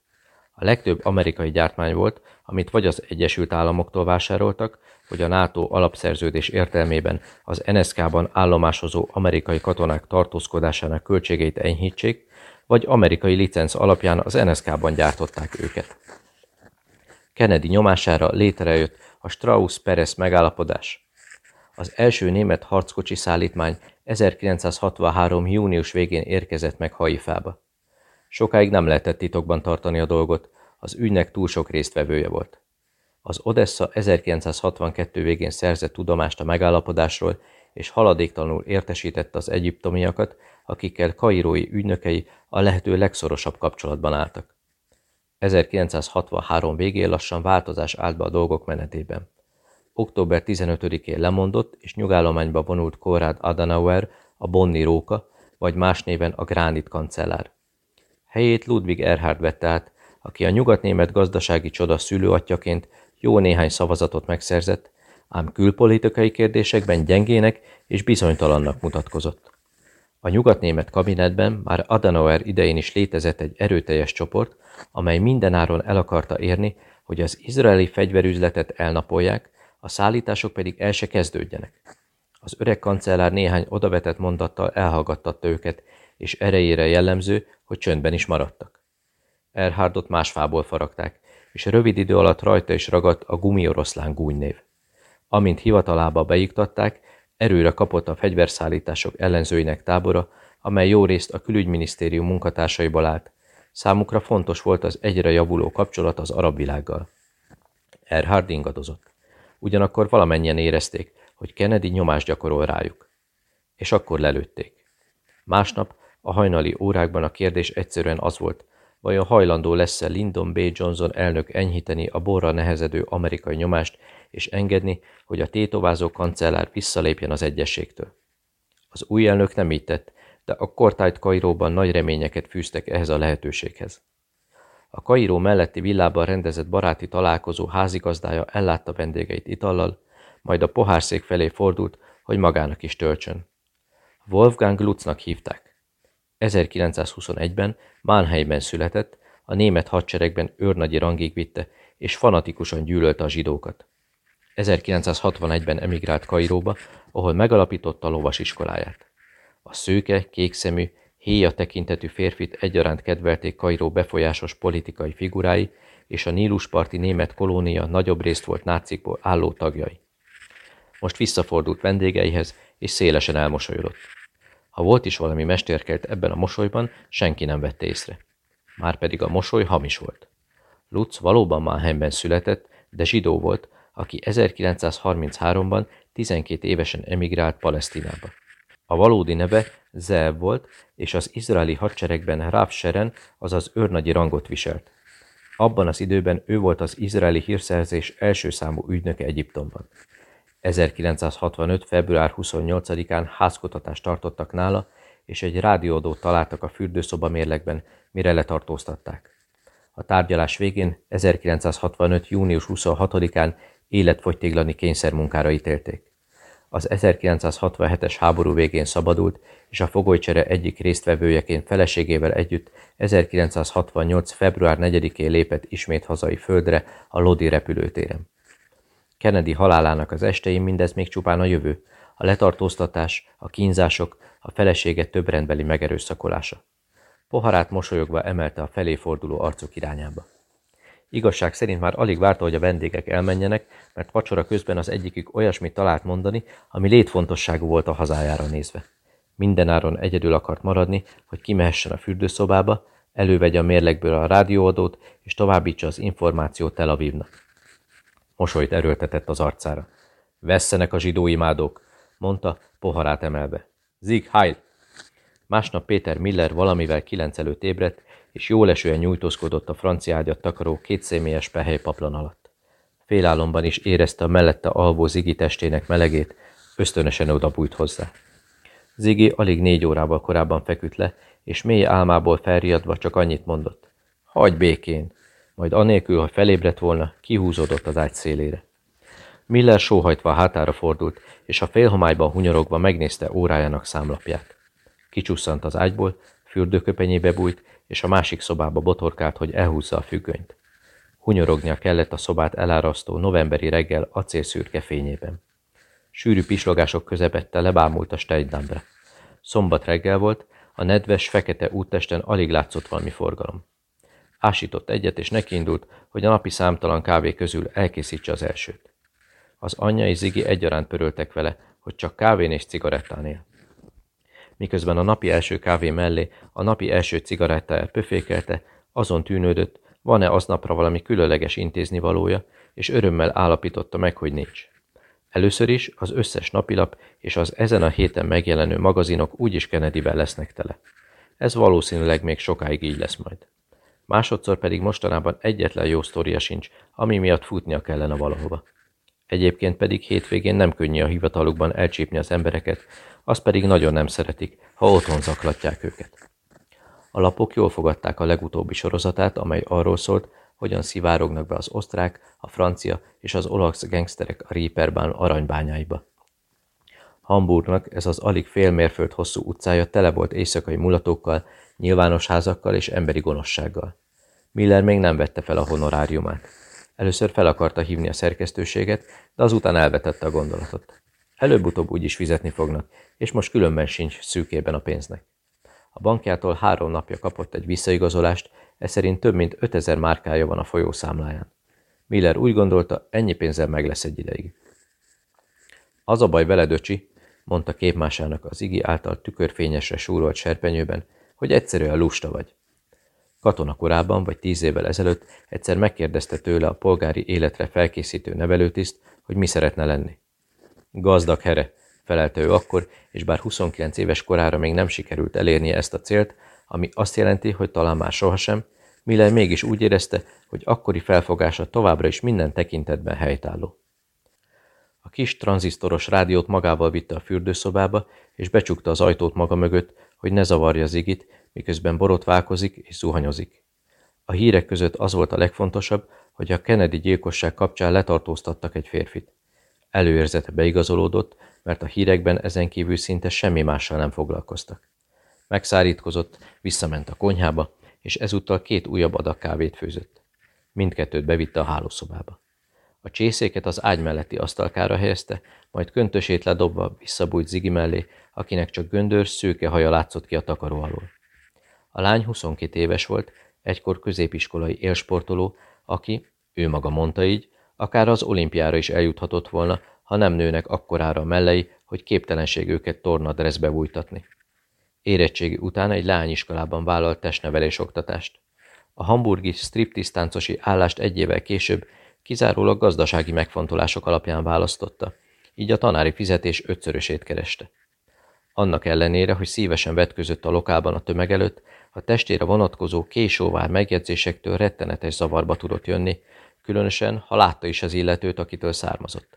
A legtöbb amerikai gyártmány volt, amit vagy az Egyesült Államoktól vásároltak, vagy a NATO alapszerződés értelmében az NSK-ban állomásozó amerikai katonák tartózkodásának költségeit enyhítsék, vagy amerikai licenc alapján az NSK-ban gyártották őket. Kennedy nyomására létrejött a Strauss-Perez megállapodás. Az első német harckocsi szállítmány 1963. június végén érkezett meg Haifába. Sokáig nem lehetett titokban tartani a dolgot, az ügynek túl sok résztvevője volt. Az Odessa 1962 végén szerzett tudomást a megállapodásról, és haladéktalanul értesítette az egyiptomiakat, akikkel kairói ügynökei a lehető legszorosabb kapcsolatban álltak. 1963 végén lassan változás állt be a dolgok menetében. Október 15-én lemondott és nyugállományba vonult Konrad Adenauer, a Bonni Róka, vagy más néven a Gránit kancellár. Helyét Ludwig Erhard vette át, aki a nyugatnémet gazdasági csoda szülőatjaként jó néhány szavazatot megszerzett, ám külpolitikai kérdésekben gyengének és bizonytalannak mutatkozott. A nyugatnémet kabinetben már Adenauer idején is létezett egy erőteljes csoport, amely mindenáron el akarta érni, hogy az izraeli fegyverüzletet elnapolják, a szállítások pedig el se kezdődjenek. Az öreg kancellár néhány odavetett mondattal elhallgattatta őket, és erejére jellemző, hogy csöndben is maradtak. Erhardot más fából faragták, és rövid idő alatt rajta is ragadt a gumioroszlán gúnynév. Amint hivatalába beiktatták, erőre kapott a fegyverszállítások ellenzőinek tábora, amely jó részt a külügyminisztérium munkatársaiból állt. Számukra fontos volt az egyre javuló kapcsolat az arab világgal. Erhard ingadozott. Ugyanakkor valamennyien érezték, hogy Kennedy nyomást gyakorol rájuk. És akkor lelőtték. Másnap, a hajnali órákban a kérdés egyszerűen az volt, vajon hajlandó lesz-e Lyndon B. Johnson elnök enyhíteni a borra nehezedő amerikai nyomást, és engedni, hogy a tétovázó kancellár visszalépjen az egyességtől. Az új elnök nem így tett, de a kortájt Kairóban nagy reményeket fűztek ehhez a lehetőséghez. A Kairó melletti villában rendezett baráti találkozó házigazdája ellátta vendégeit itallal, majd a pohárszék felé fordult, hogy magának is töltsön. Wolfgang Lutznak hívták. 1921-ben Mannheimben született, a német hadseregben őrnagyi rangig vitte, és fanatikusan gyűlölte a zsidókat. 1961-ben emigrált Kairóba, ahol megalapította a lovasiskoláját. A szőke, kékszemű, héja tekintetű férfit egyaránt kedvelték Kairó befolyásos politikai figurái, és a Nílusparti német kolónia nagyobb részt volt nácikból álló tagjai. Most visszafordult vendégeihez, és szélesen elmosolyodott. Ha volt is valami mestérkelt ebben a mosolyban, senki nem vette észre. Márpedig a mosoly hamis volt. Lutz valóban Mannheimben született, de zsidó volt, aki 1933-ban 12 évesen emigrált Palesztinába. A valódi neve Zeev volt, és az izraeli hadseregben Seren, azaz őrnagyi rangot viselt. Abban az időben ő volt az izraeli hírszerzés első számú ügynöke Egyiptomban. 1965. február 28-án házkutatást tartottak nála, és egy rádiódót találtak a fürdőszoba mérlegben, mire letartóztatták. A tárgyalás végén 1965. június 26-án életfogytéglani kényszermunkára ítélték. Az 1967-es háború végén szabadult, és a fogolycsere egyik résztvevőjeként feleségével együtt 1968. február 4-én lépett ismét hazai földre a Lodi repülőtéren. Kennedy halálának az estein mindez még csupán a jövő, a letartóztatás, a kínzások, a felesége több rendbeli megerőszakolása. Poharát mosolyogva emelte a felé forduló arcok irányába. Igazság szerint már alig várta, hogy a vendégek elmenjenek, mert vacsora közben az egyikük olyasmit talált mondani, ami létfontosságú volt a hazájára nézve. Mindenáron egyedül akart maradni, hogy kimehessen a fürdőszobába, elővegye a mérlegből a rádióadót, és továbbítsa az információt Tel Avivnak. Mosolyt erőltetett az arcára. Vesszenek a zsidó imádók, mondta, poharát emelve. Zig Heil! Másnap Péter Miller valamivel kilenc előtt ébredt, és jólesően nyújtózkodott a francia ágyat takaró kétszemélyes pehely paplan alatt. Félálomban is érezte a mellette alvó Zigi testének melegét, ösztönösen odabújt hozzá. Zigi alig négy órával korábban feküdt le, és mély álmából felriadva csak annyit mondott. Hagy békén! Majd anélkül, hogy felébredt volna, kihúzódott az ágy szélére. Miller sóhajtva hátára fordult, és a félhomályban hunyorogva megnézte órájának számlapját. Kicsusszant az ágyból, fürdőköpenyébe bújt, és a másik szobába botorkált, hogy elhúzza a függönyt. Hunyorognia kellett a szobát elárasztó novemberi reggel acélszürke fényében. Sűrű pislogások közepette lebámult a Steiddambre. Szombat reggel volt, a nedves, fekete úttesten alig látszott valami forgalom. Ásított egyet, és nekiindult, hogy a napi számtalan kávé közül elkészítse az elsőt. Az anyja és Zigi egyaránt pöröltek vele, hogy csak kávén és cigarettán él miközben a napi első kávé mellé a napi első cigarettáját pöfékelte, azon tűnődött, van-e aznapra valami különleges intézni valója, és örömmel állapította meg, hogy nincs. Először is az összes napilap és az ezen a héten megjelenő magazinok úgyis Kennedyvel lesznek tele. Ez valószínűleg még sokáig így lesz majd. Másodszor pedig mostanában egyetlen jó sztoria sincs, ami miatt futnia kellene valahova. Egyébként pedig hétvégén nem könnyű a hivatalukban elcsípni az embereket, azt pedig nagyon nem szeretik, ha otthon zaklatják őket. A lapok jól fogadták a legutóbbi sorozatát, amely arról szólt, hogyan szivárognak be az osztrák, a francia és az olasz gengszterek a Reaperbán aranybányáiba. Hamburgnak ez az alig fél mérföld hosszú utcája tele volt éjszakai mulatókkal, nyilvános házakkal és emberi gonoszsággal. Miller még nem vette fel a honoráriumát. Először fel akarta hívni a szerkesztőséget, de azután elvetette a gondolatot. Előbb-utóbb úgyis fizetni fognak, és most különben sincs szűkében a pénznek. A bankjától három napja kapott egy visszaigazolást, ez szerint több mint 5000 márkája van a folyószámláján. Miller úgy gondolta, ennyi pénzzel meg lesz egy ideig. Az a baj veled, öcsi, mondta képmásának az igi által tükörfényesre súrolt serpenyőben, hogy egyszerűen lusta vagy. Katona korában, vagy tíz évvel ezelőtt egyszer megkérdezte tőle a polgári életre felkészítő nevelőtiszt, hogy mi szeretne lenni. Gazdag here, felelte ő akkor, és bár 29 éves korára még nem sikerült elérnie ezt a célt, ami azt jelenti, hogy talán már sohasem, Miller mégis úgy érezte, hogy akkori felfogása továbbra is minden tekintetben helytálló. A kis tranzisztoros rádiót magával vitte a fürdőszobába, és becsukta az ajtót maga mögött, hogy ne zavarja Zigit, miközben borotválkozik és zuhanyozik. A hírek között az volt a legfontosabb, hogy a Kennedy gyilkosság kapcsán letartóztattak egy férfit. Előérzete beigazolódott, mert a hírekben ezen kívül szinte semmi mással nem foglalkoztak. Megszárítkozott, visszament a konyhába, és ezúttal két újabb adag kávét főzött. Mindkettőt bevitte a hálószobába. A csészéket az ágy melletti asztalkára helyezte, majd köntösét ledobva visszabújt Zigi mellé, akinek csak göndör, szőke haja látszott ki a takaró alól. A lány 22 éves volt, egykor középiskolai élsportoló, aki, ő maga mondta így, akár az olimpiára is eljuthatott volna, ha nem nőnek akkorára a mellei, hogy képtelenség őket tornadreszbe bújtatni. Érettségi után egy lányiskolában vállalt testnevelés oktatást. A hamburgi striptisztáncosi állást egy évvel később kizárólag gazdasági megfontolások alapján választotta, így a tanári fizetés ötszörösét kereste. Annak ellenére, hogy szívesen vetközött a lokálban a tömeg előtt, a testére vonatkozó késóvár megjegyzésektől rettenetes zavarba tudott jönni, különösen, ha látta is az illetőt, akitől származott.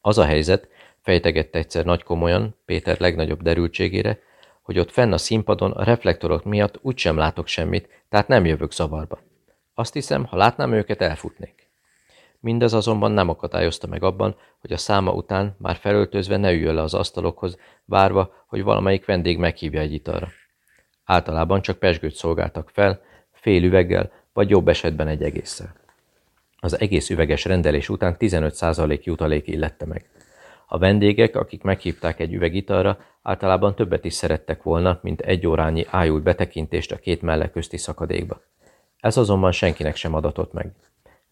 Az a helyzet, fejtegette egyszer nagy komolyan, Péter legnagyobb derültségére, hogy ott fenn a színpadon a reflektorok miatt úgysem látok semmit, tehát nem jövök zavarba. Azt hiszem, ha látnám őket, elfutnék. Mindez azonban nem akadályozta meg abban, hogy a száma után már felöltözve ne üljön le az asztalokhoz, várva, hogy valamelyik vendég meghívja egy italra. Általában csak pesgőt szolgáltak fel, fél üveggel, vagy jobb esetben egy egésszel. Az egész üveges rendelés után 15% jutalék illette meg. A vendégek, akik meghívták egy üveg italra, általában többet is szerettek volna, mint egy órányi ájult betekintést a két melle szakadékba. Ez azonban senkinek sem adatott meg.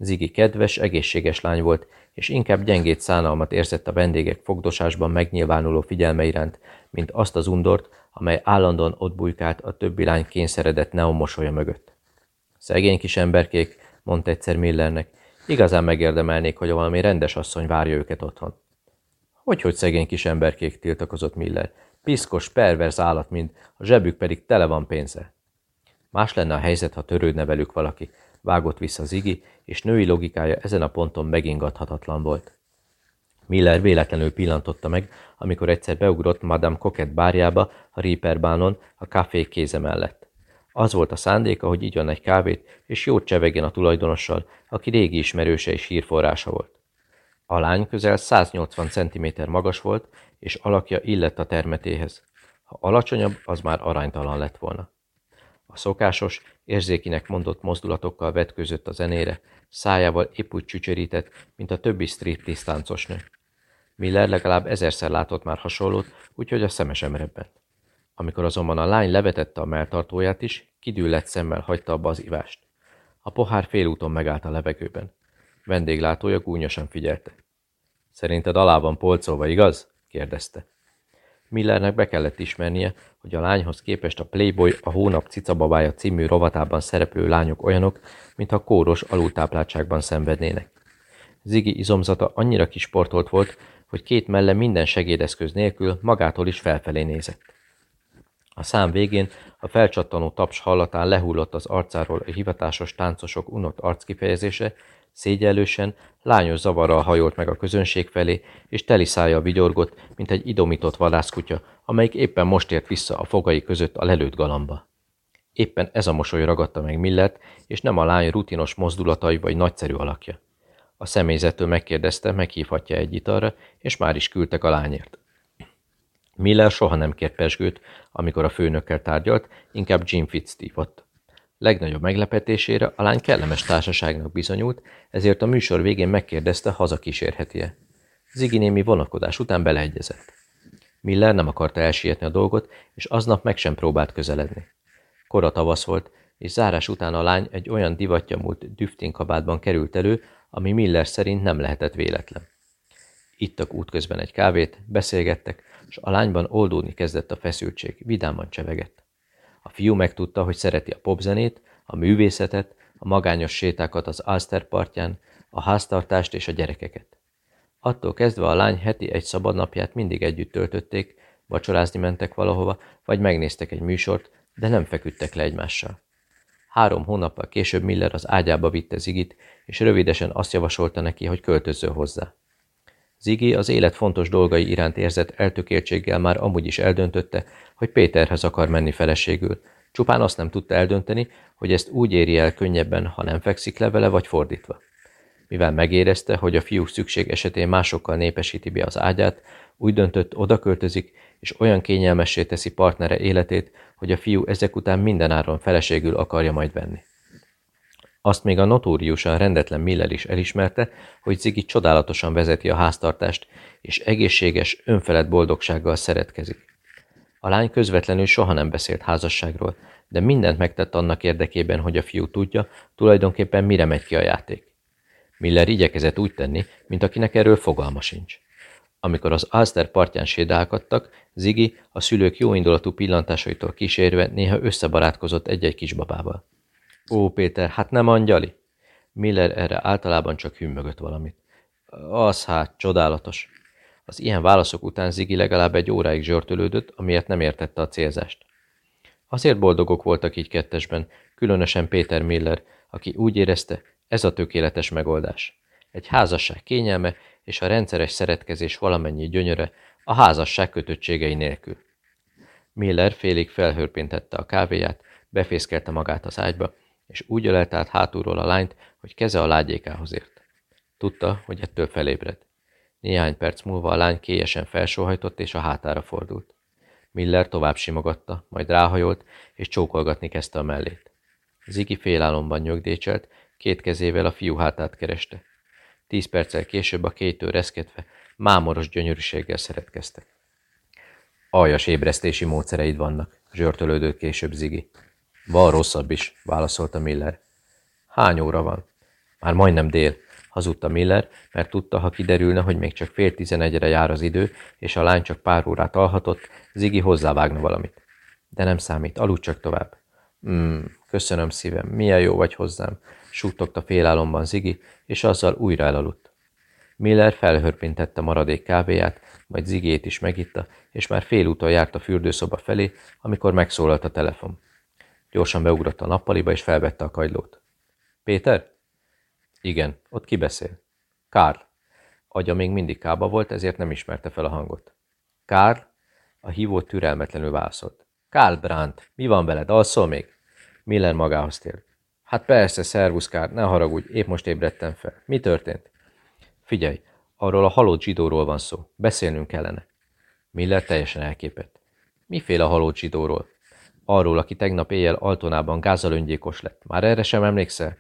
Zigi kedves, egészséges lány volt, és inkább gyengét szánalmat érzett a vendégek fogdosásban megnyilvánuló figyelme iránt, mint azt az undort, amely állandóan ott bujkált a többi lány kényszeredett neomosolya mögött. Szegény kis emberkék, mondta egyszer Millernek, igazán megérdemelnék, hogy valami rendes asszony várja őket otthon. Hogy, hogy szegény kis emberkék, tiltakozott Miller. Piszkos, pervers állat mind, a zsebük pedig tele van pénze. Más lenne a helyzet, ha törődne velük valaki, vágott vissza Zigi, és női logikája ezen a ponton megingathatatlan volt. Miller véletlenül pillantotta meg, amikor egyszer beugrott Madame Coquette bárjába a Reaperbánon a kávé kéze mellett. Az volt a szándéka, hogy igyon egy kávét, és jót csevegjen a tulajdonossal, aki régi ismerőse és hírforrása volt. A lány közel 180 cm magas volt, és alakja illett a termetéhez. Ha alacsonyabb, az már aránytalan lett volna. A szokásos, érzékinek mondott mozdulatokkal vetközött a zenére, szájával épp úgy csücsörített, mint a többi striptease táncosnő. Miller legalább ezerszer látott már hasonlót, úgyhogy a szeme sem rebbent. Amikor azonban a lány levetette a melltartóját is, kidüllett szemmel hagyta abba az ivást. A pohár félúton megállt a levegőben. Vendéglátója gúnyosan figyelte. Szerinted alá van polcolva, igaz? kérdezte. Millernek be kellett ismernie, hogy a lányhoz képest a Playboy a Hónap cicababája című rovatában szereplő lányok olyanok, mintha kóros alultápláltságban szenvednének. Zigi izomzata annyira kisportolt volt, hogy két melle minden segédeszköz nélkül magától is felfelé nézett. A szám végén a felcsattanó taps hallatán lehullott az arcáról a hivatásos táncosok unott arckifejezése, Szégyellősen, lányos zavarral hajolt meg a közönség felé, és teli szája vigyorgott, mint egy idomított vadászkutya, amelyik éppen most ért vissza a fogai között a lelőtt galamba. Éppen ez a mosoly ragadta meg Millert, és nem a lány rutinos mozdulatai vagy nagyszerű alakja. A személyzettől megkérdezte, meghívhatja egy italra, és már is küldtek a lányért. Miller soha nem kért pesgőt, amikor a főnökkel tárgyalt, inkább Jim Fitz hívott. Legnagyobb meglepetésére a lány kellemes társaságnak bizonyult, ezért a műsor végén megkérdezte, hazakísérheti-e. Zigi némi vonakodás után beleegyezett. Miller nem akarta elsietni a dolgot, és aznap meg sem próbált közeledni. Kora tavasz volt, és zárás után a lány egy olyan divatja düftin kabátban került elő, ami Miller szerint nem lehetett véletlen. Ittak útközben egy kávét, beszélgettek, és a lányban oldódni kezdett a feszültség, vidáman csevegett. A fiú megtudta, hogy szereti a popzenét, a művészetet, a magányos sétákat az Alster partján, a háztartást és a gyerekeket. Attól kezdve a lány heti egy szabadnapját mindig együtt töltötték, vacsorázni mentek valahova, vagy megnéztek egy műsort, de nem feküdtek le egymással. Három hónappal később Miller az ágyába vitte Zigit, és rövidesen azt javasolta neki, hogy költözzön hozzá. Zigi az élet fontos dolgai iránt érzett eltökéltséggel már amúgy is eldöntötte, hogy Péterhez akar menni feleségül. Csupán azt nem tudta eldönteni, hogy ezt úgy éri el könnyebben, ha nem fekszik le vele, vagy fordítva. Mivel megérezte, hogy a fiú szükség esetén másokkal népesíti be az ágyát, úgy döntött, oda költözik, és olyan kényelmessé teszi partnere életét, hogy a fiú ezek után mindenáron feleségül akarja majd venni. Azt még a notóriusan rendetlen Miller is elismerte, hogy Zigi csodálatosan vezeti a háztartást, és egészséges, önfelett boldogsággal szeretkezik. A lány közvetlenül soha nem beszélt házasságról, de mindent megtett annak érdekében, hogy a fiú tudja, tulajdonképpen mire megy ki a játék. Miller igyekezett úgy tenni, mint akinek erről fogalma sincs. Amikor az Alster partján sédálkodtak, Zigi a szülők jóindulatú pillantásaitól kísérve néha összebarátkozott egy-egy kisbabával. Ó, Péter, hát nem angyali? Miller erre általában csak hümmögött valamit. Az hát, csodálatos. Az ilyen válaszok után Zigi legalább egy óráig zsörtölődött, amiért nem értette a célzást. Azért boldogok voltak így kettesben, különösen Péter Miller, aki úgy érezte, ez a tökéletes megoldás. Egy házasság kényelme és a rendszeres szeretkezés valamennyi gyönyöre a házasság kötöttségei nélkül. Miller félig felhörpintette a kávéját, befészkelte magát az ágyba, és úgy ölelte át hátulról a lányt, hogy keze a lágyékához ért. Tudta, hogy ettől felébred. Néhány perc múlva a lány kélyesen felsóhajtott és a hátára fordult. Miller tovább simogatta, majd ráhajolt, és csókolgatni kezdte a mellét. Zigi félálomban nyögdécselt, két kezével a fiú hátát kereste. Tíz perccel később a kétől reszketve, mámoros gyönyörűséggel szeretkeztek. Aljas ébresztési módszereid vannak, zsörtölődött később Zigi. Van rosszabb is, válaszolta Miller. Hány óra van? Már majdnem dél, hazudta Miller, mert tudta, ha kiderülne, hogy még csak fél tizenegyre jár az idő, és a lány csak pár órát alhatott, Zigi hozzávágna valamit. De nem számít, aludj csak tovább. Hmm, köszönöm szívem, milyen jó vagy hozzám, suttogta félálomban Zigi, és azzal újra elaludt. Miller felhörpintette maradék kávéját, majd Zigét is megitta, és már félúton járt a fürdőszoba felé, amikor megszólalt a telefon. Gyorsan beugrott a nappaliba, és felvette a kagylót. Péter? Igen, ott ki beszél? Kárl. Agya még mindig kába volt, ezért nem ismerte fel a hangot. Kárl? A hívó türelmetlenül válaszolt. Kárl Brandt, mi van veled, alszol még? Miller magához tért. Hát persze, szervusz Kár, ne haragudj, épp most ébredtem fel. Mi történt? Figyelj, arról a halott zsidóról van szó. Beszélnünk kellene. Miller teljesen elképett. Miféle halott zsidóról? Arról, aki tegnap éjjel Altonában gázalöngyékos lett. Már erre sem emlékszel?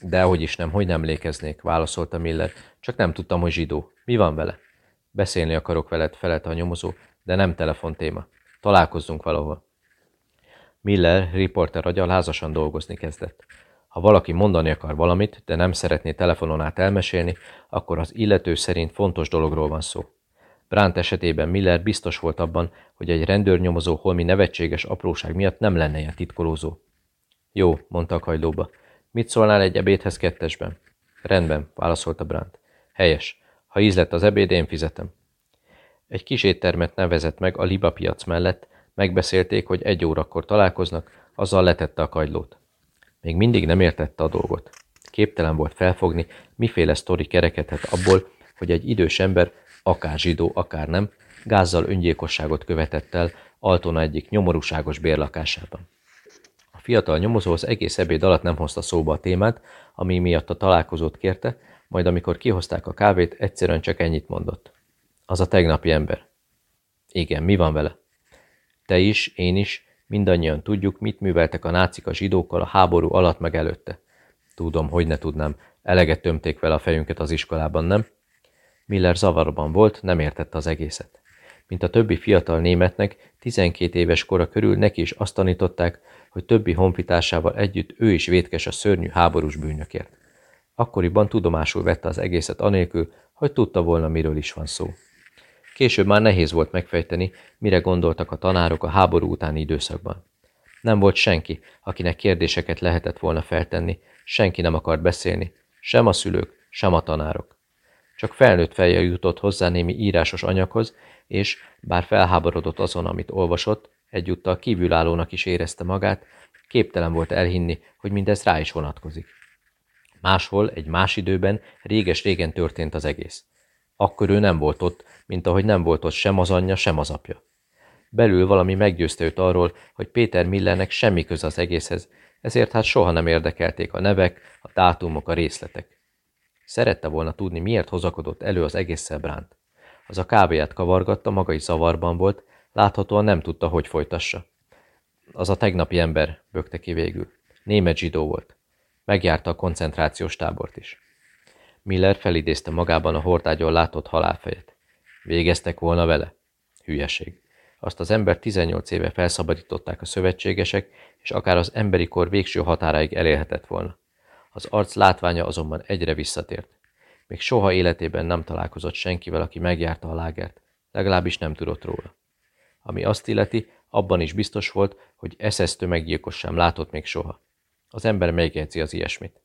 Dehogy is nem, hogy nem emlékeznék, válaszolta Miller. Csak nem tudtam, hogy zsidó. Mi van vele? Beszélni akarok veled, felelte a nyomozó, de nem telefontéma. Találkozzunk valahol. Miller, riporter agya lázasan dolgozni kezdett. Ha valaki mondani akar valamit, de nem szeretné telefonon át elmesélni, akkor az illető szerint fontos dologról van szó. Brandt esetében Miller biztos volt abban, hogy egy rendőrnyomozó holmi nevetséges apróság miatt nem lenne ilyen titkolózó. Jó, mondta a kajlóba. Mit szólnál egy ebédhez kettesben? Rendben, válaszolta Brandt. Helyes. Ha ízlett az ebéd, én fizetem. Egy kis éttermet nevezett meg a Liba piac mellett, megbeszélték, hogy egy órakor találkoznak, azzal letette a kagylót. Még mindig nem értette a dolgot. Képtelen volt felfogni, miféle sztori kerekedhet abból, hogy egy idős ember, akár zsidó, akár nem, gázzal öngyilkosságot követett el Altona egyik nyomorúságos bérlakásában. A fiatal nyomozó az egész ebéd alatt nem hozta szóba a témát, ami miatt a találkozót kérte, majd amikor kihozták a kávét, egyszerűen csak ennyit mondott. Az a tegnapi ember. Igen, mi van vele? Te is, én is, mindannyian tudjuk, mit műveltek a nácik a zsidókkal a háború alatt meg előtte. Tudom, hogy ne tudnám. Eleget tömték vele a fejünket az iskolában, nem? Miller zavarban volt, nem értette az egészet. Mint a többi fiatal németnek, 12 éves kora körül neki is azt tanították, hogy többi honfitársával együtt ő is vétkes a szörnyű háborús bűnökért. Akkoriban tudomásul vette az egészet anélkül, hogy tudta volna, miről is van szó. Később már nehéz volt megfejteni, mire gondoltak a tanárok a háború utáni időszakban. Nem volt senki, akinek kérdéseket lehetett volna feltenni, senki nem akart beszélni, sem a szülők, sem a tanárok. Csak felnőtt fejjel jutott hozzá némi írásos anyaghoz, és, bár felháborodott azon, amit olvasott, egyúttal kívülállónak is érezte magát, képtelen volt elhinni, hogy mindez rá is vonatkozik. Máshol, egy más időben, réges-régen történt az egész. Akkor ő nem volt ott, mint ahogy nem volt ott sem az anyja, sem az apja. Belül valami meggyőzte őt arról, hogy Péter Millernek semmi köz az egészhez, ezért hát soha nem érdekelték a nevek, a dátumok, a részletek. Szerette volna tudni, miért hozakodott elő az egésszel Bránt. Az a kávéját kavargatta, maga is zavarban volt, láthatóan nem tudta, hogy folytassa. Az a tegnapi ember, bökte ki végül. Német zsidó volt. Megjárta a koncentrációs tábort is. Miller felidézte magában a hordágyon látott halálfejet. Végeztek volna vele? Hülyeség. Azt az ember 18 éve felszabadították a szövetségesek, és akár az emberi kor végső határáig elérhetett volna. Az arc látványa azonban egyre visszatért. Még soha életében nem találkozott senkivel, aki megjárta a lágert, legalábbis nem tudott róla. Ami azt illeti, abban is biztos volt, hogy SS tömeggyilkos sem látott még soha. Az ember megjegyzi az ilyesmit.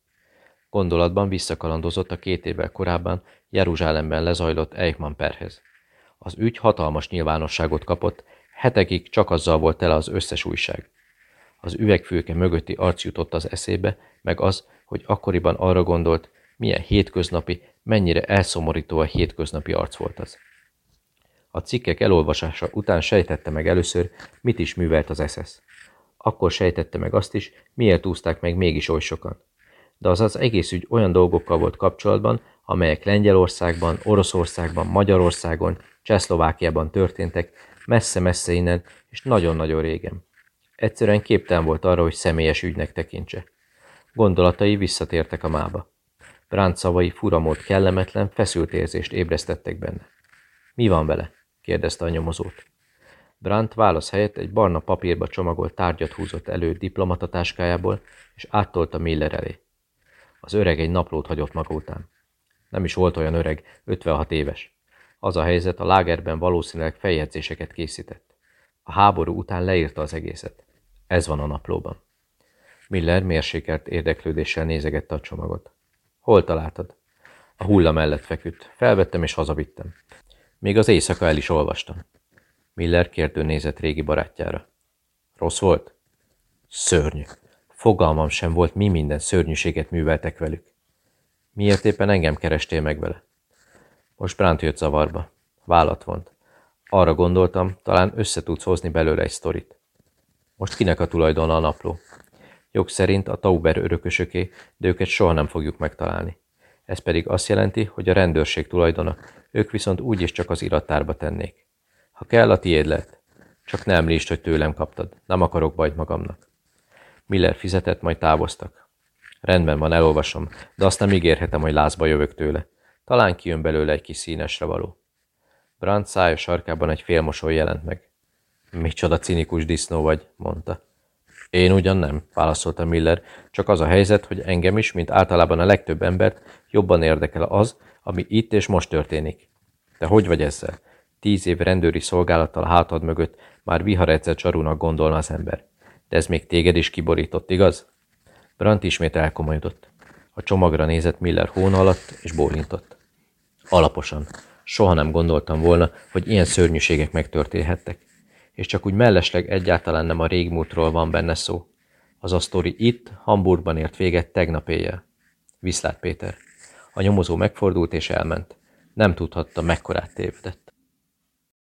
Gondolatban visszakalandozott a két évvel korábban Jeruzsálemben lezajlott Eichmann perhez. Az ügy hatalmas nyilvánosságot kapott, hetekig csak azzal volt tele az összes újság. Az üvegfülke mögötti arc jutott az eszébe, meg az, hogy akkoriban arra gondolt, milyen hétköznapi, mennyire elszomorító a hétköznapi arc volt az. A cikkek elolvasása után sejtette meg először, mit is művelt az SS. Akkor sejtette meg azt is, miért úzták meg mégis oly sokan. De az az egész ügy olyan dolgokkal volt kapcsolatban, amelyek Lengyelországban, Oroszországban, Magyarországon, Csehszlovákiában történtek, messze-messze innen, és nagyon-nagyon régen. Egyszerűen képtelen volt arra, hogy személyes ügynek tekintse. Gondolatai visszatértek a mába. Brandt szavai furamód kellemetlen, feszült érzést ébresztettek benne. Mi van vele? kérdezte a nyomozót. Brandt válasz helyett egy barna papírba csomagolt tárgyat húzott elő diplomatatáskájából, és áttolta Miller elé. Az öreg egy naplót hagyott maga után. Nem is volt olyan öreg, 56 éves. Az a helyzet, a lágerben valószínűleg feljegyzéseket készített. A háború után leírta az egészet. Ez van a naplóban. Miller mérsékelt érdeklődéssel nézegette a csomagot. Hol találtad? A hulla mellett feküdt. Felvettem és hazavittem. Még az éjszaka el is olvastam. Miller kérdő nézett régi barátjára. Rossz volt? Szörnyű. Fogalmam sem volt, mi minden szörnyűséget műveltek velük. Miért éppen engem kerestél meg vele? Most Brandt jött zavarba. Vállat vont. Arra gondoltam, talán össze tudsz hozni belőle egy sztorit. Most kinek a tulajdona a napló? Jog szerint a Tauber örökösöké, de őket soha nem fogjuk megtalálni. Ez pedig azt jelenti, hogy a rendőrség tulajdona, ők viszont úgyis csak az irattárba tennék. Ha kell, a tiéd lett. Csak nem említsd, hogy tőlem kaptad. Nem akarok bajt magamnak. Miller fizetett, majd távoztak. Rendben van, elolvasom, de azt nem ígérhetem, hogy lázba jövök tőle. Talán kijön belőle egy kis színesre való. Brandt szája sarkában egy félmosoly jelent meg. Micsoda cinikus disznó vagy, mondta. Én ugyan nem, válaszolta Miller, csak az a helyzet, hogy engem is, mint általában a legtöbb embert, jobban érdekel az, ami itt és most történik. Te hogy vagy ezzel? Tíz év rendőri szolgálattal hátad mögött már egyszer csarúnak gondolna az ember. De ez még téged is kiborított, igaz? Brandt ismét elkomolyodott. A csomagra nézett Miller hón alatt, és bólintott. Alaposan. Soha nem gondoltam volna, hogy ilyen szörnyűségek megtörténhettek. És csak úgy mellesleg egyáltalán nem a régmúltról van benne szó. Az a sztori itt, Hamburgban ért véget tegnap éjjel. Viszlát Péter. A nyomozó megfordult és elment. Nem tudhatta, mekkorát tévedett.